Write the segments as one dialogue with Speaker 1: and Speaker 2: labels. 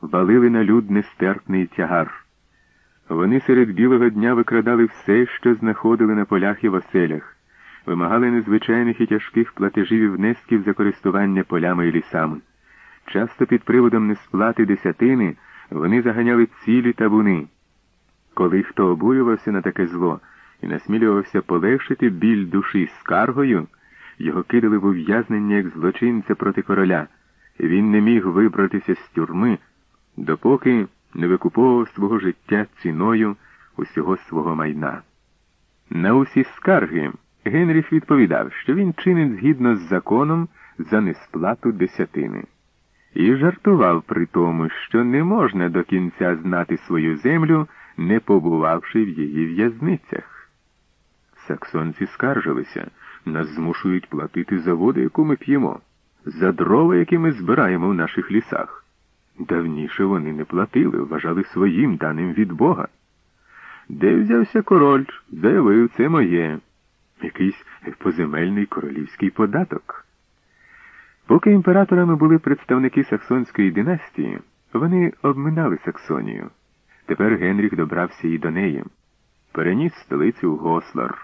Speaker 1: валили на люд нестерпний тягар. Вони серед білого дня викрадали все, що знаходили на полях і в оселях, вимагали незвичайних і тяжких платежів і внесків за користування полями і лісами. Часто під приводом несплати десятини вони заганяли цілі табуни. Коли хто обурювався на таке зло і насмілювався полегшити біль душі скаргою, його кидали в ув'язнення як злочинця проти короля. Він не міг вибратися з тюрми, допоки не викуповував свого життя ціною усього свого майна. На усі скарги Генріх відповідав, що він чинить згідно з законом за несплату десятини, і жартував при тому, що не можна до кінця знати свою землю, не побувавши в її в'язницях. Саксонці скаржилися, нас змушують платити за воду, яку ми п'ємо, за дрова, які ми збираємо в наших лісах. Давніше вони не платили, вважали своїм даним від Бога. Де взявся король, заявив, це моє, якийсь поземельний королівський податок. Поки імператорами були представники Саксонської династії, вони обминали Саксонію. Тепер Генріх добрався і до неї. Переніс столицю Гослар,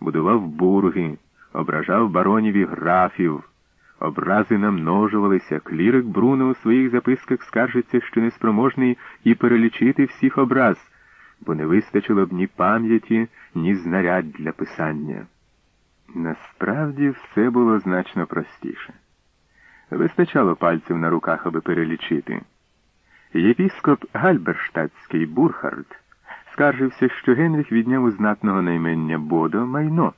Speaker 1: будував бурги, ображав баронів і графів. Образи намножувалися, клірик Бруно у своїх записках скаржиться, що неспроможний і перелічити всіх образ, бо не вистачило б ні пам'яті, ні знарядь для писання. Насправді все було значно простіше. Вистачало пальців на руках, аби перелічити. Єпіскоп Гальберштадтський Бурхард скаржився, що Генріх відняв у знатного наймення Бодо майно,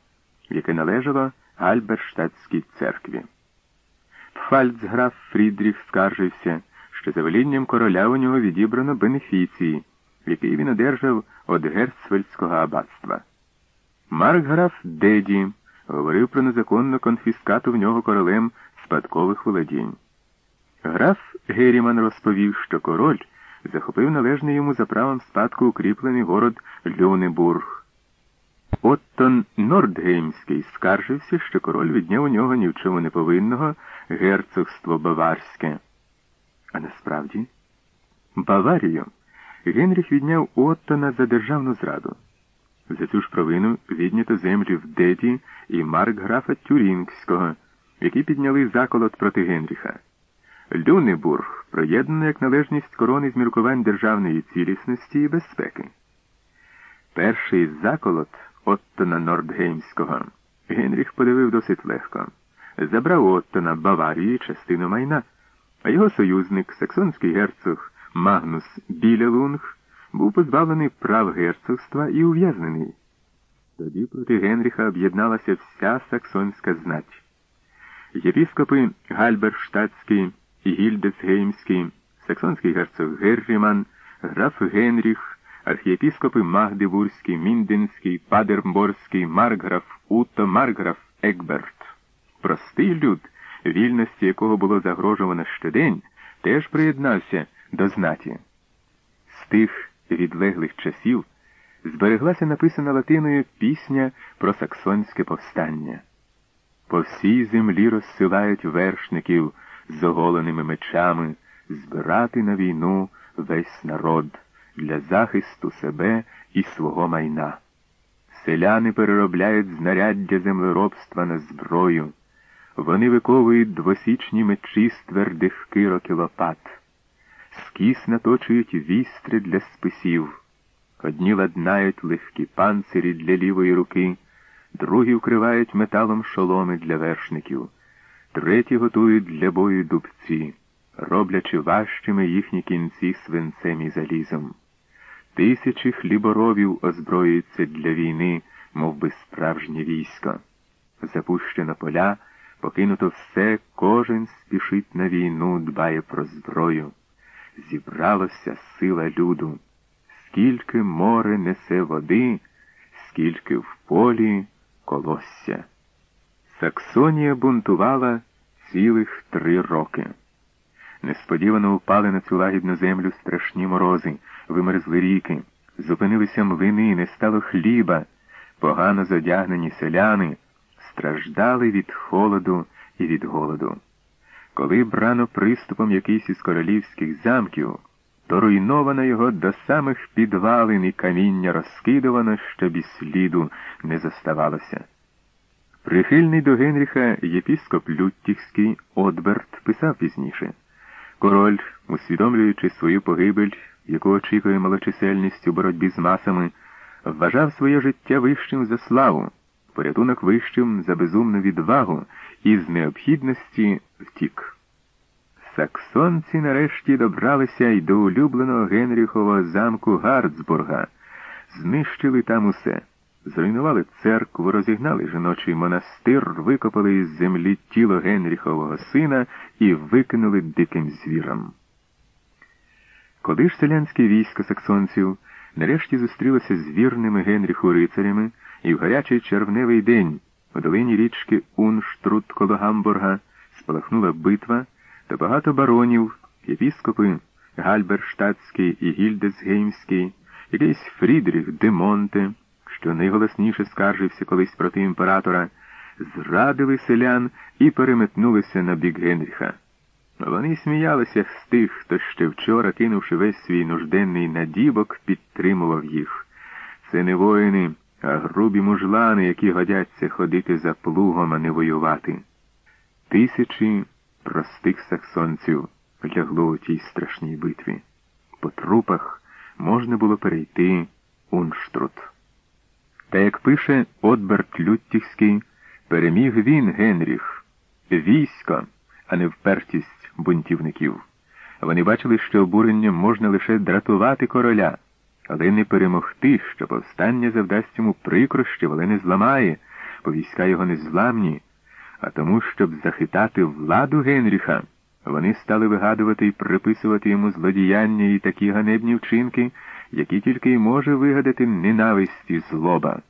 Speaker 1: яке належало Гальберштадтській церкві. Пфальцграф Фрідріх скаржився, що за велінням короля у нього відібрано бенефіції, які він одержав від Герцфельдського аббатства. Маркграф Деді говорив про незаконну конфіскацію в нього королем спадкових володінь. Граф Геріман розповів, що король захопив належний йому за правом спадку укріплений город Люнебург. Оттон Нордгеймський скаржився, що король відняв у нього ні в чому не повинного герцогство Баварське. А насправді, Баварію Генріх відняв Оттона за державну зраду. За цю ж провину віднято землі в Деті і маркграфа Тюрінгського, які підняли заколот проти Генріха. Люнебург проєднано як належність корони з міркувань державної цілісності і безпеки. Перший заколот Оттона Нордгеймського Генріх подивив досить легко. Забрав Оттона Баварії частину майна, а його союзник, саксонський герцог Магнус Білелунг, був позбавлений прав герцогства і ув'язнений. Тоді проти Генріха об'єдналася вся саксонська знать. Єпіскопи Гальберштадтський і Гільдесгеймський, саксонський герцог Герріман, граф Генріх, архієпіскопи Магдебурзький, Мінденський, Падерборський, Маркграф Уто, Маркграф Екберт. Простий люд, вільності якого було загрожувано щодень, теж приєднався до знаті. З тих відлеглих часів збереглася написана латиною пісня про саксонське повстання. По всій землі розсилають вершників з оголеними мечами збирати на війну весь народ для захисту себе і свого майна. Селяни переробляють знаряддя землеробства на зброю. Вони виковують двосічні мечі з твердих кирок і лопат, скіс наточують вістри для списів, одні ладнають легкі панцирі для лівої руки, другі вкривають металом шоломи для вершників, треті готують для бою дубці, роблячи важчими їхні кінці свинцем і залізом. Тисячі хліборобів озброюються для війни, мов би справжнє військо. Запущено поля, покинуто все, кожен спішить на війну, дбає про зброю. Зібралося сила люду. Скільки море несе води, скільки в полі колосся. Саксонія бунтувала цілих три роки. Несподівано упали на цю лагідну землю страшні морози, вимерзли ріки, зупинилися млини, не стало хліба, погано зодягнені селяни страждали від холоду і від голоду. Коли брано приступом якийсь із королівських замків, то руйновано його до самих підвалин і каміння розкидувано, щоб і сліду не заставалося. Прихильний до Генріха єпіскоп Люттіхський Отберт писав пізніше Король, усвідомлюючи свою погибель, яку очікує малочисельність у боротьбі з масами, вважав своє життя вищим за славу, порятунок вищим за безумну відвагу і з необхідності втік. Саксонці нарешті добралися й до улюбленого Генріхового замку Гардсбурга, знищили там усе, зруйнували церкву, розігнали жіночий монастир, викопали із землі тіло Генріхового сина і викинули диким звірам. Коли ж селянське військо саксонців нарешті зустрілося з вірними Генріху рицарями і в гарячий червневий день у долині річки Унштрут коло Гамбурга спалахнула битва, то багато баронів, єпіскопи Гальберштадтський і Гільдесгеймський, якийсь Фрідріх де Монте, що найголосніше скаржився колись проти імператора, зрадили селян і переметнулися на бік Генріха. Вони сміялися з тих, хто ще вчора, кинувши весь свій нужденний надібок, підтримував їх. Це не воїни, а грубі мужлани, які годяться ходити за плугом, а не воювати. Тисячі простих саксонців лягло у тій страшній битві. По трупах можна було перейти Унштрут. Та як пише Отберт Люттіхський, переміг він Генріх, військо, а не впертість бунтівників. Вони бачили, що обуренням можна лише дратувати короля, але не перемогти, що повстання завдасть йому прикрощів, але не зламає, бо війська його не зламні. А тому, щоб захитати владу Генріха, вони стали вигадувати і приписувати йому злодіяння і такі ганебні вчинки, які тільки й може вигадати ненависть і злоба.